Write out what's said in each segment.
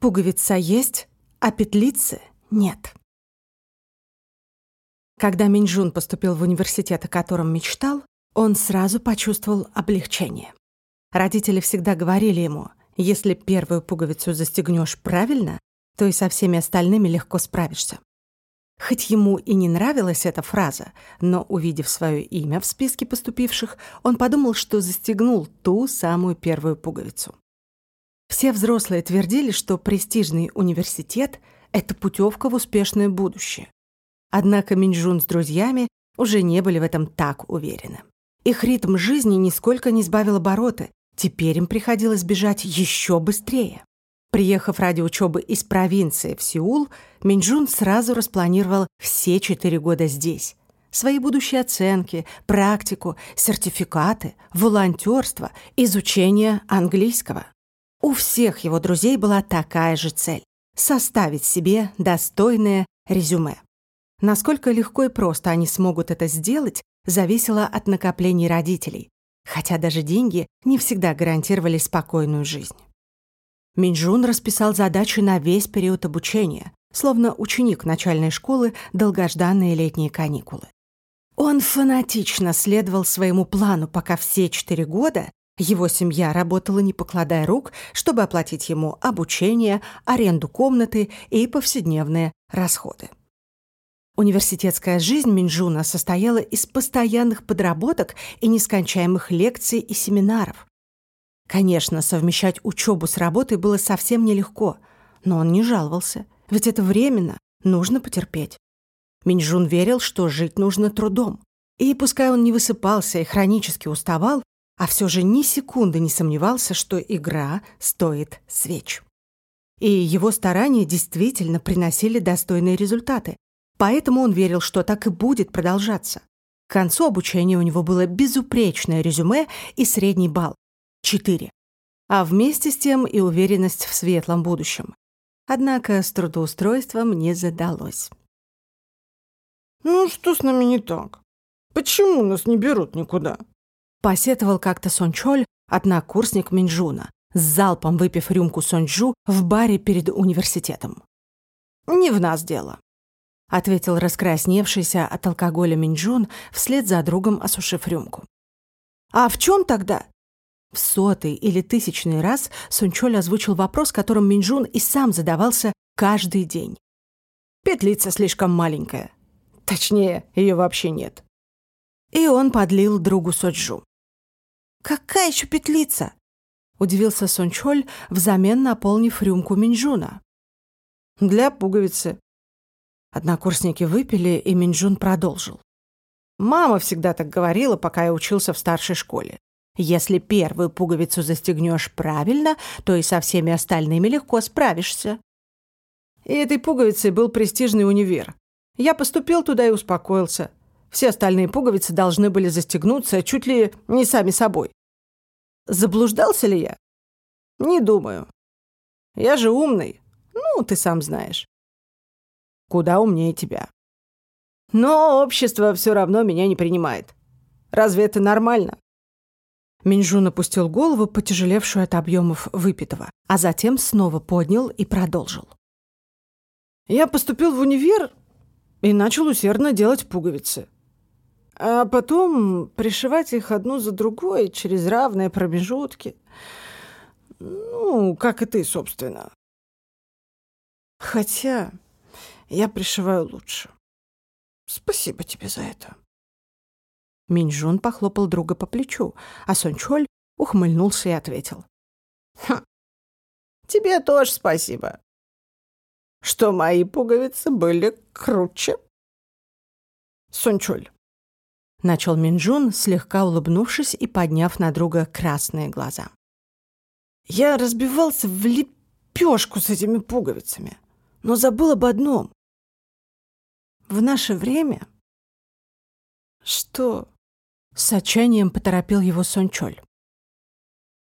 Пуговица есть, а петлицы нет. Когда Минджун поступил в университет, о котором мечтал, он сразу почувствовал облегчение. Родители всегда говорили ему, если первую пуговицу застегнешь правильно, то и со всеми остальными легко справишься. Хоть ему и не нравилась эта фраза, но, увидев свое имя в списке поступивших, он подумал, что застегнул ту самую первую пуговицу. Все взрослые твердили, что престижный университет — это путевка в успешное будущее. Однако Минджун с друзьями уже не были в этом так уверены. Их ритм жизни нисколько не сбавил обороты, теперь им приходилось бежать еще быстрее. Приехав ради учебы из провинции в Сеул, Минджун сразу распланировал все четыре года здесь. Свои будущие оценки, практику, сертификаты, волонтерство, изучение английского. У всех его друзей была такая же цель — составить себе достойное резюме. Насколько легко и просто они смогут это сделать, зависело от накоплений родителей, хотя даже деньги не всегда гарантировали спокойную жизнь. Минджун расписал задачи на весь период обучения, словно ученик начальной школы долгожданные летние каникулы. Он фанатично следовал своему плану, пока все четыре года его семья работала не покладая рук, чтобы оплатить ему обучение, аренду комнаты и повседневные расходы. Университетская жизнь Минджуна состояла из постоянных подработок и нескончаемых лекций и семинаров, Конечно, совмещать учебу с работой было совсем нелегко, но он не жаловался, ведь это временно, нужно потерпеть. Минджун верил, что жить нужно трудом. И пускай он не высыпался и хронически уставал, а все же ни секунды не сомневался, что игра стоит свеч. И его старания действительно приносили достойные результаты, поэтому он верил, что так и будет продолжаться. К концу обучения у него было безупречное резюме и средний балл, 4. А вместе с тем и уверенность в светлом будущем. Однако с трудоустройством не задалось. «Ну что с нами не так? Почему нас не берут никуда?» Посетовал как-то Сончоль, однокурсник Минджуна, с залпом выпив рюмку Сонджу в баре перед университетом. «Не в нас дело», — ответил раскрасневшийся от алкоголя Минджун, вслед за другом осушив рюмку. «А в чем тогда?» В сотый или тысячный раз Сунчоль озвучил вопрос, которым Минджун и сам задавался каждый день. «Петлица слишком маленькая. Точнее, ее вообще нет». И он подлил другу Соджу. «Какая еще петлица?» — удивился Сунчоль, взамен наполнив рюмку Минджуна. «Для пуговицы». Однокурсники выпили, и Минджун продолжил. «Мама всегда так говорила, пока я учился в старшей школе. Если первую пуговицу застегнешь правильно, то и со всеми остальными легко справишься. И этой пуговицей был престижный универ. Я поступил туда и успокоился. Все остальные пуговицы должны были застегнуться чуть ли не сами собой. Заблуждался ли я? Не думаю. Я же умный. Ну, ты сам знаешь. Куда умнее тебя. Но общество все равно меня не принимает. Разве это нормально? Минжун опустил голову, потяжелевшую от объемов выпитого, а затем снова поднял и продолжил. «Я поступил в универ и начал усердно делать пуговицы. А потом пришивать их одну за другой через равные промежутки. Ну, как и ты, собственно. Хотя я пришиваю лучше. Спасибо тебе за это». Минджун похлопал друга по плечу, а Сончоль ухмыльнулся и ответил. «Хм, тебе тоже спасибо, что мои пуговицы были круче». Сончоль. Начал Минджун, слегка улыбнувшись и подняв на друга красные глаза. «Я разбивался в лепешку с этими пуговицами, но забыл об одном. В наше время...» «Что?» С отчаянием поторопил его Сончоль.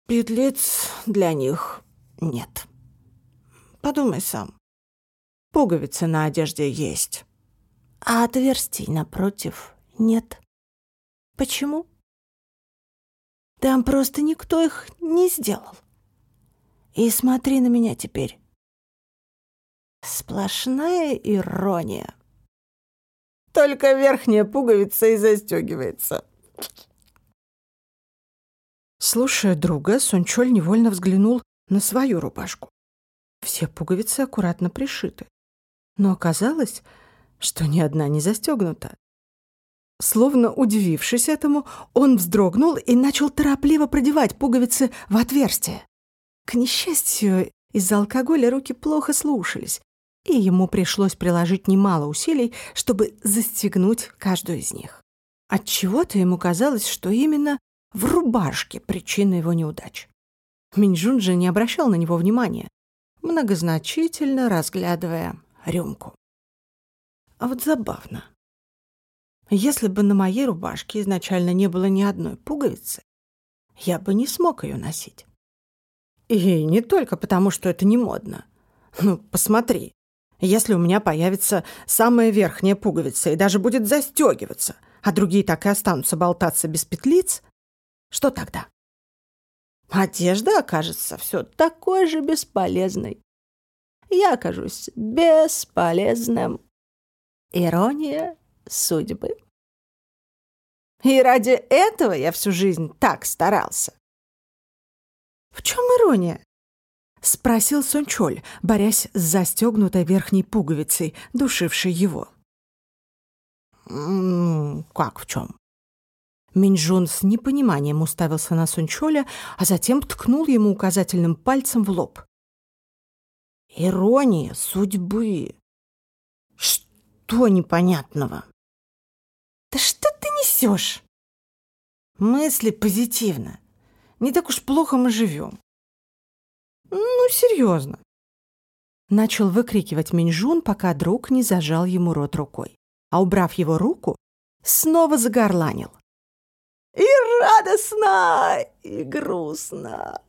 «Петлиц для них нет. Подумай сам. Пуговицы на одежде есть, а отверстий напротив нет. Почему? Там просто никто их не сделал. И смотри на меня теперь. сплошная ирония. Только верхняя пуговица и застегивается. Слушая друга, Сончоль невольно взглянул на свою рубашку. Все пуговицы аккуратно пришиты. Но оказалось, что ни одна не застегнута. Словно удивившись этому, он вздрогнул и начал торопливо продевать пуговицы в отверстие. К несчастью, из-за алкоголя руки плохо слушались, и ему пришлось приложить немало усилий, чтобы застегнуть каждую из них. Отчего-то ему казалось, что именно в рубашке причина его неудач. Минджун же не обращал на него внимания, многозначительно разглядывая рюмку. А вот забавно. Если бы на моей рубашке изначально не было ни одной пуговицы, я бы не смог ее носить. И не только потому, что это не модно. Ну, посмотри, если у меня появится самая верхняя пуговица и даже будет застегиваться, а другие так и останутся болтаться без петлиц, что тогда? Одежда окажется все такой же бесполезной. Я окажусь бесполезным. Ирония судьбы. И ради этого я всю жизнь так старался. «В чем ирония?» — спросил Сончоль, борясь с застегнутой верхней пуговицей, душившей его. «Ну, как в чем?» Минджун с непониманием уставился на Сунчоля, а затем ткнул ему указательным пальцем в лоб. «Ирония судьбы. Что непонятного?» «Да что ты несешь?» «Мысли позитивно. Не так уж плохо мы живем». «Ну, серьезно». Начал выкрикивать Минджун, пока друг не зажал ему рот рукой. А убрав его руку, снова загорланил и радостно, и грустно.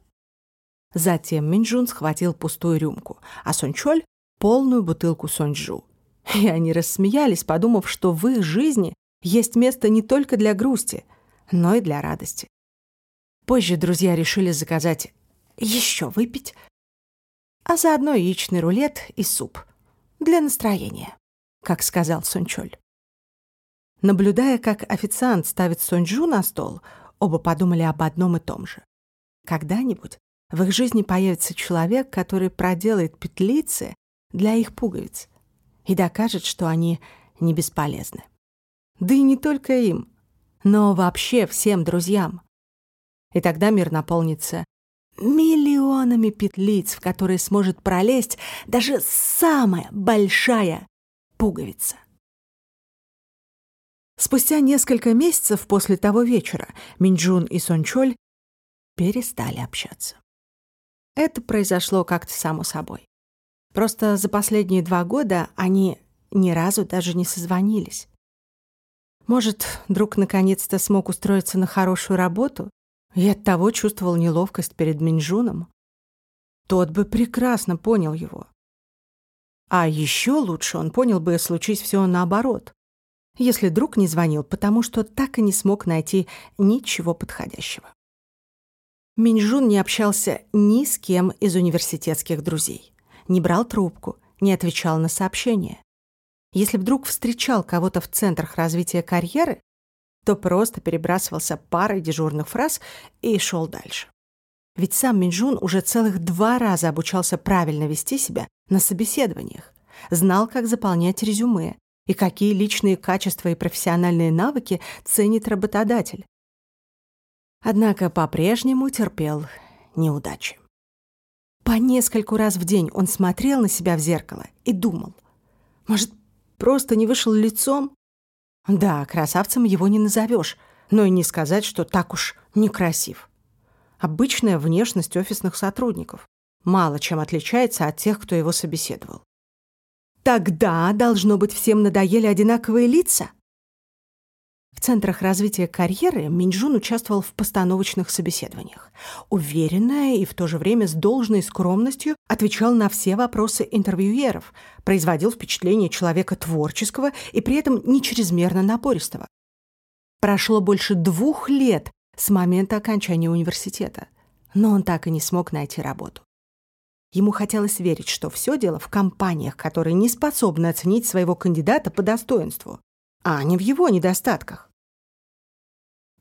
Затем Минджун схватил пустую рюмку, а Сончоль — полную бутылку Сонджу. И они рассмеялись, подумав, что в их жизни есть место не только для грусти, но и для радости. Позже друзья решили заказать еще выпить, а заодно яичный рулет и суп для настроения, как сказал Сончоль. Наблюдая, как официант ставит сонджу на стол, оба подумали об одном и том же. Когда-нибудь в их жизни появится человек, который проделает петлицы для их пуговиц и докажет, что они не бесполезны. Да и не только им, но вообще всем друзьям. И тогда мир наполнится миллионами петлиц, в которые сможет пролезть даже самая большая пуговица. Спустя несколько месяцев после того вечера Минджун и Сончоль перестали общаться. Это произошло как-то само собой. Просто за последние два года они ни разу даже не созвонились. Может, друг наконец-то смог устроиться на хорошую работу и оттого чувствовал неловкость перед Минджуном? Тот бы прекрасно понял его. А еще лучше он понял бы, случись все наоборот если друг не звонил, потому что так и не смог найти ничего подходящего. Минджун не общался ни с кем из университетских друзей, не брал трубку, не отвечал на сообщения. Если вдруг встречал кого-то в центрах развития карьеры, то просто перебрасывался парой дежурных фраз и шел дальше. Ведь сам Минджун уже целых два раза обучался правильно вести себя на собеседованиях, знал, как заполнять резюме, и какие личные качества и профессиональные навыки ценит работодатель. Однако по-прежнему терпел неудачи. По нескольку раз в день он смотрел на себя в зеркало и думал, может, просто не вышел лицом? Да, красавцем его не назовешь, но и не сказать, что так уж некрасив. Обычная внешность офисных сотрудников мало чем отличается от тех, кто его собеседовал. Тогда, должно быть, всем надоели одинаковые лица. В центрах развития карьеры Минджун участвовал в постановочных собеседованиях. Уверенно и в то же время с должной скромностью отвечал на все вопросы интервьюеров, производил впечатление человека творческого и при этом не чрезмерно напористого. Прошло больше двух лет с момента окончания университета, но он так и не смог найти работу. Ему хотелось верить, что все дело в компаниях, которые не способны оценить своего кандидата по достоинству, а не в его недостатках.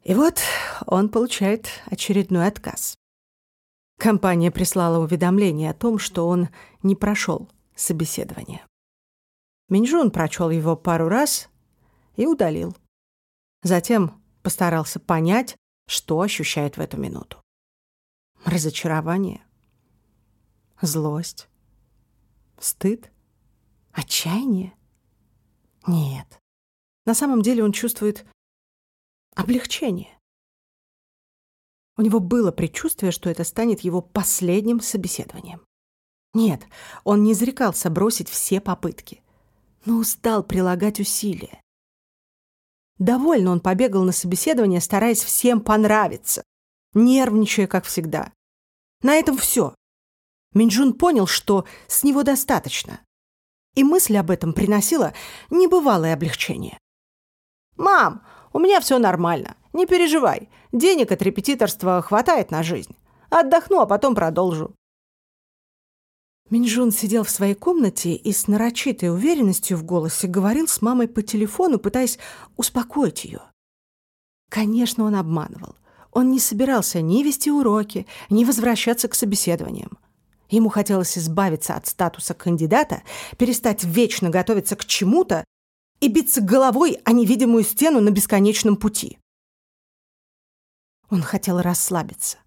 И вот он получает очередной отказ. Компания прислала уведомление о том, что он не прошел собеседование. Минжун прочел его пару раз и удалил. Затем постарался понять, что ощущает в эту минуту. Разочарование, злость, стыд, отчаяние? Нет. На самом деле он чувствует облегчение. У него было предчувствие, что это станет его последним собеседованием. Нет, он не зарекался бросить все попытки, но устал прилагать усилия. Довольно он побегал на собеседование, стараясь всем понравиться, нервничая, как всегда. На этом все. Минджун понял, что с него достаточно. И мысль об этом приносила небывалое облегчение. «Мам, у меня все нормально. Не переживай. Денег от репетиторства хватает на жизнь. Отдохну, а потом продолжу». Минджун сидел в своей комнате и с нарочитой уверенностью в голосе говорил с мамой по телефону, пытаясь успокоить ее. Конечно, он обманывал. Он не собирался ни вести уроки, ни возвращаться к собеседованиям. Ему хотелось избавиться от статуса кандидата, перестать вечно готовиться к чему-то и биться головой о невидимую стену на бесконечном пути. Он хотел расслабиться.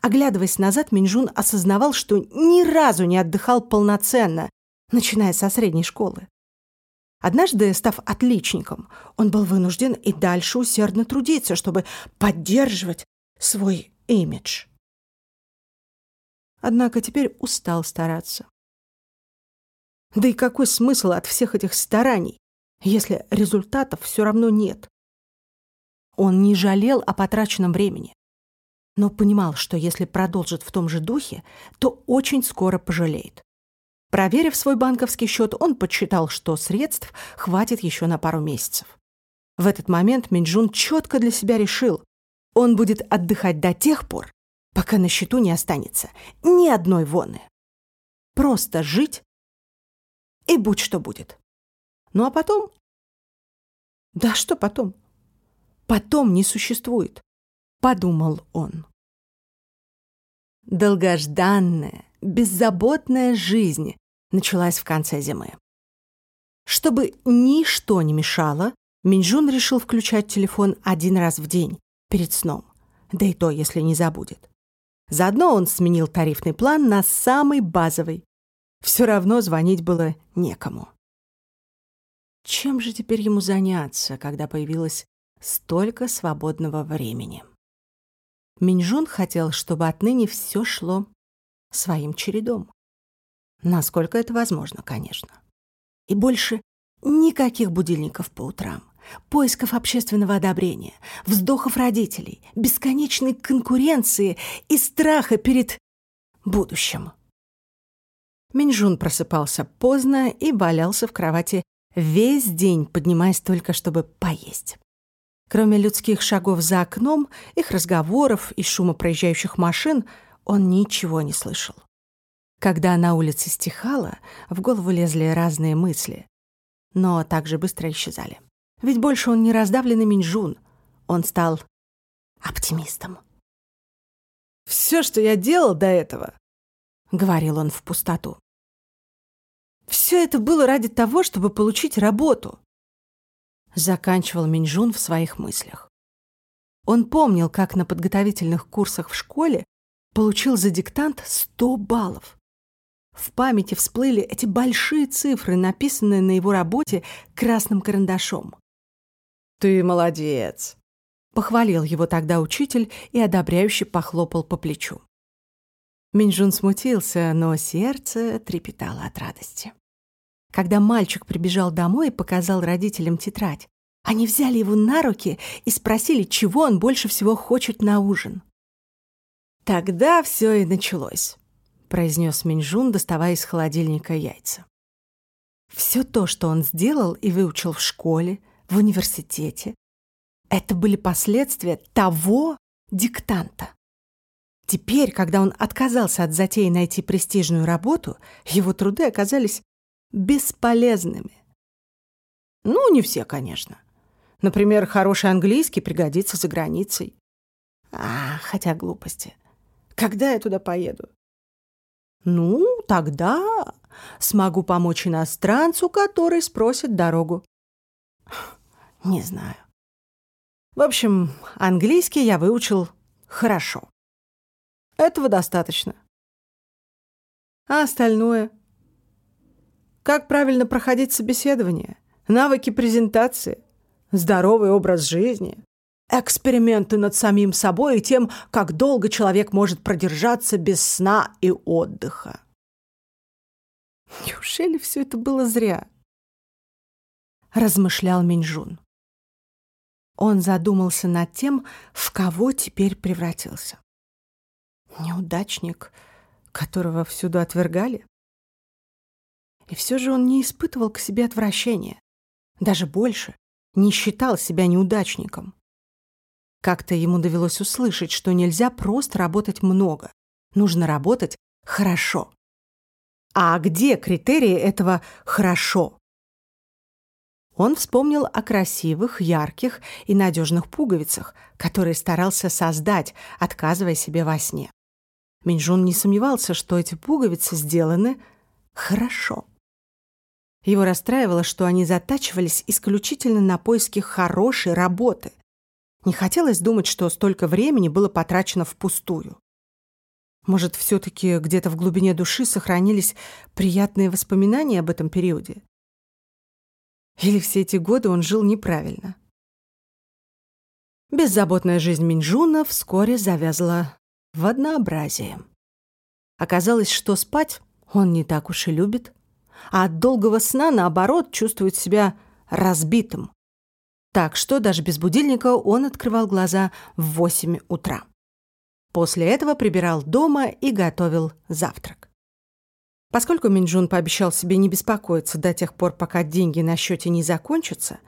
Оглядываясь назад, Минжун осознавал, что ни разу не отдыхал полноценно, начиная со средней школы. Однажды, став отличником, он был вынужден и дальше усердно трудиться, чтобы поддерживать свой имидж. Однако теперь устал стараться. Да и какой смысл от всех этих стараний, если результатов все равно нет? Он не жалел о потраченном времени, но понимал, что если продолжит в том же духе, то очень скоро пожалеет. Проверив свой банковский счет, он подсчитал, что средств хватит еще на пару месяцев. В этот момент Минджун четко для себя решил, он будет отдыхать до тех пор, пока на счету не останется ни одной воны. Просто жить и будь что будет. Ну а потом... Да что потом? Потом не существует, подумал он. Долгожданная, беззаботная жизнь началась в конце зимы. Чтобы ничто не мешало, Минджун решил включать телефон один раз в день, перед сном, да и то, если не забудет. Заодно он сменил тарифный план на самый базовый. Все равно звонить было некому. Чем же теперь ему заняться, когда появилось столько свободного времени? Минжун хотел, чтобы отныне все шло своим чередом. Насколько это возможно, конечно. И больше никаких будильников по утрам поисков общественного одобрения, вздохов родителей, бесконечной конкуренции и страха перед будущим. Минжун просыпался поздно и валялся в кровати весь день, поднимаясь только, чтобы поесть. Кроме людских шагов за окном, их разговоров и шума проезжающих машин, он ничего не слышал. Когда на улице стихало, в голову лезли разные мысли, но также быстро исчезали. Ведь больше он не раздавленный Минжун. Он стал оптимистом. «Все, что я делал до этого», — говорил он в пустоту, «все это было ради того, чтобы получить работу», — заканчивал Минжун в своих мыслях. Он помнил, как на подготовительных курсах в школе получил за диктант 100 баллов. В памяти всплыли эти большие цифры, написанные на его работе красным карандашом. «Ты молодец!» Похвалил его тогда учитель и одобряюще похлопал по плечу. Минжун смутился, но сердце трепетало от радости. Когда мальчик прибежал домой и показал родителям тетрадь, они взяли его на руки и спросили, чего он больше всего хочет на ужин. «Тогда все и началось», — произнес Минжун, доставая из холодильника яйца. Все то, что он сделал и выучил в школе, в университете. Это были последствия того диктанта. Теперь, когда он отказался от затеи найти престижную работу, его труды оказались бесполезными. Ну, не все, конечно. Например, хороший английский пригодится за границей. А, хотя глупости. Когда я туда поеду? Ну, тогда смогу помочь иностранцу, который спросит дорогу. Не знаю. В общем, английский я выучил хорошо. Этого достаточно. А остальное? Как правильно проходить собеседование? Навыки презентации? Здоровый образ жизни? Эксперименты над самим собой и тем, как долго человек может продержаться без сна и отдыха. Неужели все это было зря? Размышлял Минжун. Он задумался над тем, в кого теперь превратился. Неудачник, которого всюду отвергали? И все же он не испытывал к себе отвращения. Даже больше, не считал себя неудачником. Как-то ему довелось услышать, что нельзя просто работать много. Нужно работать хорошо. А где критерии этого «хорошо»? Он вспомнил о красивых, ярких и надежных пуговицах, которые старался создать, отказывая себе во сне. Минжун не сомневался, что эти пуговицы сделаны хорошо. Его расстраивало, что они затачивались исключительно на поиски хорошей работы. Не хотелось думать, что столько времени было потрачено впустую. Может, все-таки где-то в глубине души сохранились приятные воспоминания об этом периоде? Или все эти годы он жил неправильно? Беззаботная жизнь Минжуна вскоре завязла в однообразии. Оказалось, что спать он не так уж и любит, а от долгого сна, наоборот, чувствует себя разбитым. Так что даже без будильника он открывал глаза в 8 утра. После этого прибирал дома и готовил завтрак. Поскольку Минджун пообещал себе не беспокоиться до тех пор, пока деньги на счете не закончатся,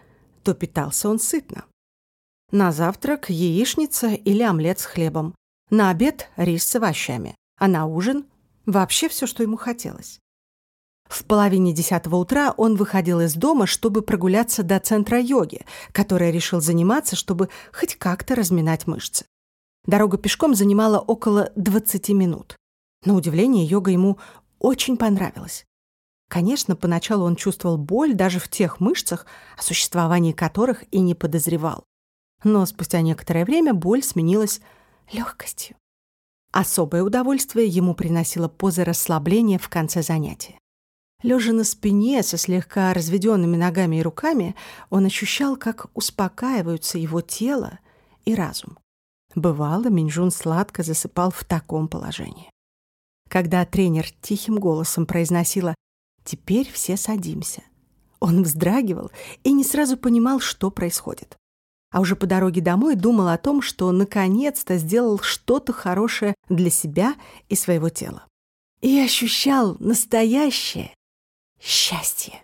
то питался он сытно. На завтрак яичница или омлет с хлебом, на обед рис с овощами, а на ужин вообще все, что ему хотелось. В половине десятого утра он выходил из дома, чтобы прогуляться до центра йоги, который решил заниматься, чтобы хоть как-то разминать мышцы. Дорога пешком занимала около 20 минут. На удивление, йога ему очень понравилась. Конечно, поначалу он чувствовал боль даже в тех мышцах, о существовании которых и не подозревал. Но спустя некоторое время боль сменилась легкостью. Особое удовольствие ему приносила поза расслабления в конце занятия. Лежа на спине со слегка разведенными ногами и руками, он ощущал, как успокаиваются его тело и разум. Бывало, Минжун сладко засыпал в таком положении. Когда тренер тихим голосом произносила «Теперь все садимся», он вздрагивал и не сразу понимал, что происходит а уже по дороге домой думал о том, что наконец-то сделал что-то хорошее для себя и своего тела. И ощущал настоящее счастье.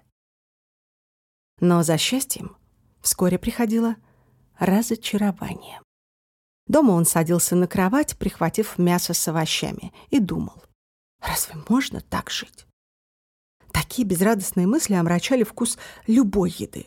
Но за счастьем вскоре приходило разочарование. Дома он садился на кровать, прихватив мясо с овощами, и думал, разве можно так жить? Такие безрадостные мысли омрачали вкус любой еды.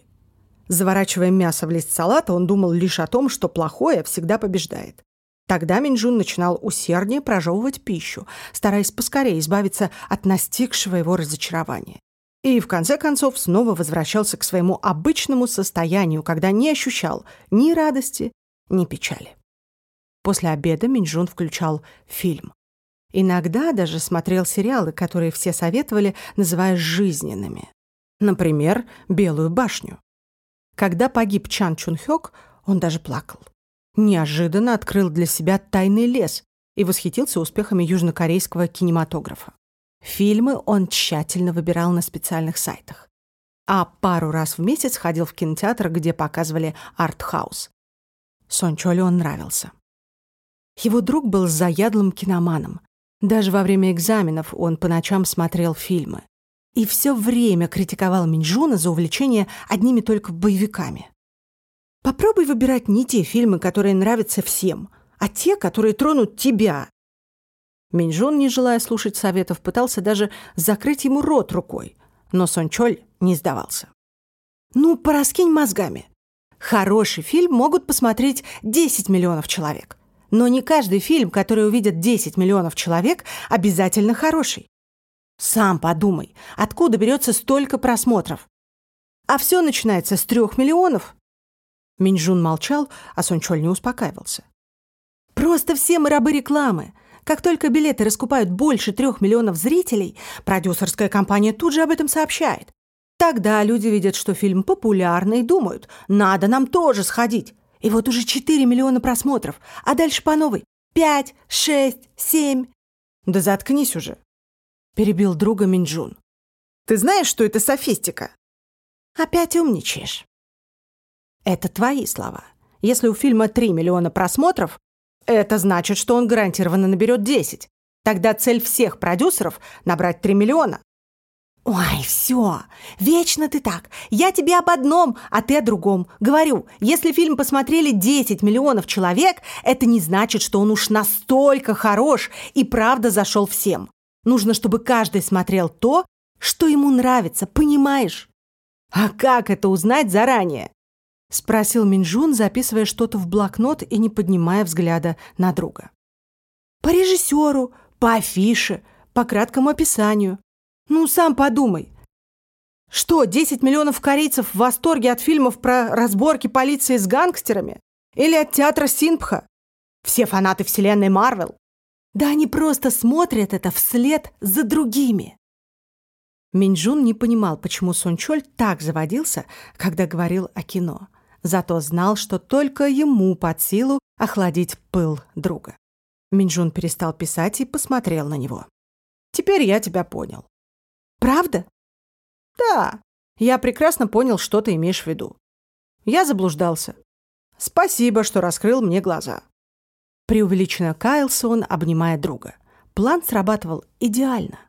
Заворачивая мясо в лист салата, он думал лишь о том, что плохое всегда побеждает. Тогда Минджун начинал усерднее прожевывать пищу, стараясь поскорее избавиться от настигшего его разочарования. И в конце концов снова возвращался к своему обычному состоянию, когда не ощущал ни радости, ни печали. После обеда Минджун включал фильм. Иногда даже смотрел сериалы, которые все советовали, называя жизненными. Например, «Белую башню». Когда погиб Чан Чун Хёк, он даже плакал. Неожиданно открыл для себя тайный лес и восхитился успехами южнокорейского кинематографа. Фильмы он тщательно выбирал на специальных сайтах. А пару раз в месяц ходил в кинотеатр, где показывали артхаус. Сон Чоли он нравился. Его друг был заядлым киноманом. Даже во время экзаменов он по ночам смотрел фильмы и все время критиковал Минджуна за увлечение одними только боевиками. Попробуй выбирать не те фильмы, которые нравятся всем, а те, которые тронут тебя. Минжун, не желая слушать советов, пытался даже закрыть ему рот рукой, но Сончоль не сдавался. «Ну, пораскинь мозгами. Хороший фильм могут посмотреть 10 миллионов человек. Но не каждый фильм, который увидят 10 миллионов человек, обязательно хороший. Сам подумай, откуда берется столько просмотров? А все начинается с трех миллионов. Минжун молчал, а Сончоль не успокаивался. Просто все мы рабы рекламы. Как только билеты раскупают больше трех миллионов зрителей, продюсерская компания тут же об этом сообщает. Тогда люди видят, что фильм популярный и думают, надо нам тоже сходить. И вот уже 4 миллиона просмотров, а дальше по новой. 5, 6, 7. Да заткнись уже перебил друга Минджун. Ты знаешь, что это софистика? Опять умничаешь. Это твои слова. Если у фильма 3 миллиона просмотров, это значит, что он гарантированно наберет 10. Тогда цель всех продюсеров — набрать 3 миллиона. «Ой, все, вечно ты так. Я тебе об одном, а ты о другом. Говорю, если фильм посмотрели 10 миллионов человек, это не значит, что он уж настолько хорош и правда зашел всем. Нужно, чтобы каждый смотрел то, что ему нравится, понимаешь? А как это узнать заранее? Спросил Минжун, записывая что-то в блокнот и не поднимая взгляда на друга. По режиссеру, по афише, по краткому описанию. Ну, сам подумай. Что, 10 миллионов корейцев в восторге от фильмов про разборки полиции с гангстерами? Или от театра Синпха? Все фанаты вселенной Марвел? Да они просто смотрят это вслед за другими. Минджун не понимал, почему Сончоль так заводился, когда говорил о кино. Зато знал, что только ему под силу охладить пыл друга. Минджун перестал писать и посмотрел на него. «Теперь я тебя понял». «Правда?» «Да, я прекрасно понял, что ты имеешь в виду. Я заблуждался. Спасибо, что раскрыл мне глаза преувеличенно каялся он, обнимая друга. План срабатывал идеально.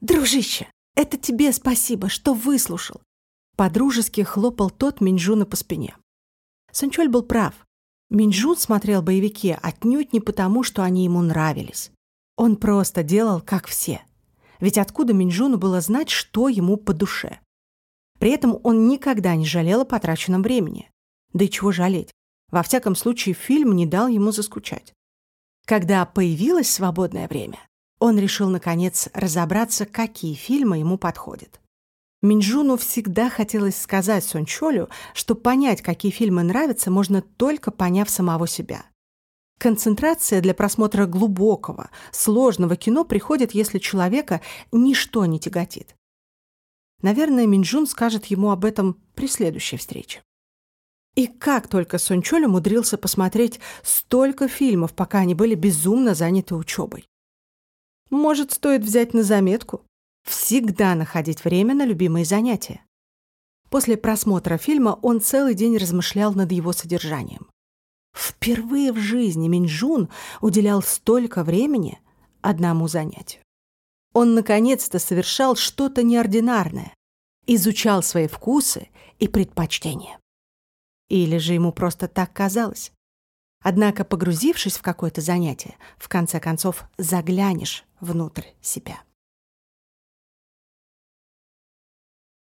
«Дружище, это тебе спасибо, что выслушал!» Подружески хлопал тот Минджуна по спине. Санчоль был прав. Минджун смотрел боевики отнюдь не потому, что они ему нравились. Он просто делал, как все. Ведь откуда Минджуну было знать, что ему по душе? При этом он никогда не жалел о потраченном времени. Да и чего жалеть? Во всяком случае, фильм не дал ему заскучать. Когда появилось свободное время, он решил, наконец, разобраться, какие фильмы ему подходят. Минджуну всегда хотелось сказать Сончолю, что понять, какие фильмы нравятся, можно только поняв самого себя. Концентрация для просмотра глубокого, сложного кино приходит, если человека ничто не тяготит. Наверное, Минджун скажет ему об этом при следующей встрече. И как только Сончоль умудрился посмотреть столько фильмов, пока они были безумно заняты учебой. Может, стоит взять на заметку? Всегда находить время на любимые занятия. После просмотра фильма он целый день размышлял над его содержанием. Впервые в жизни Минджун уделял столько времени одному занятию. Он наконец-то совершал что-то неординарное, изучал свои вкусы и предпочтения. Или же ему просто так казалось? Однако, погрузившись в какое-то занятие, в конце концов заглянешь внутрь себя.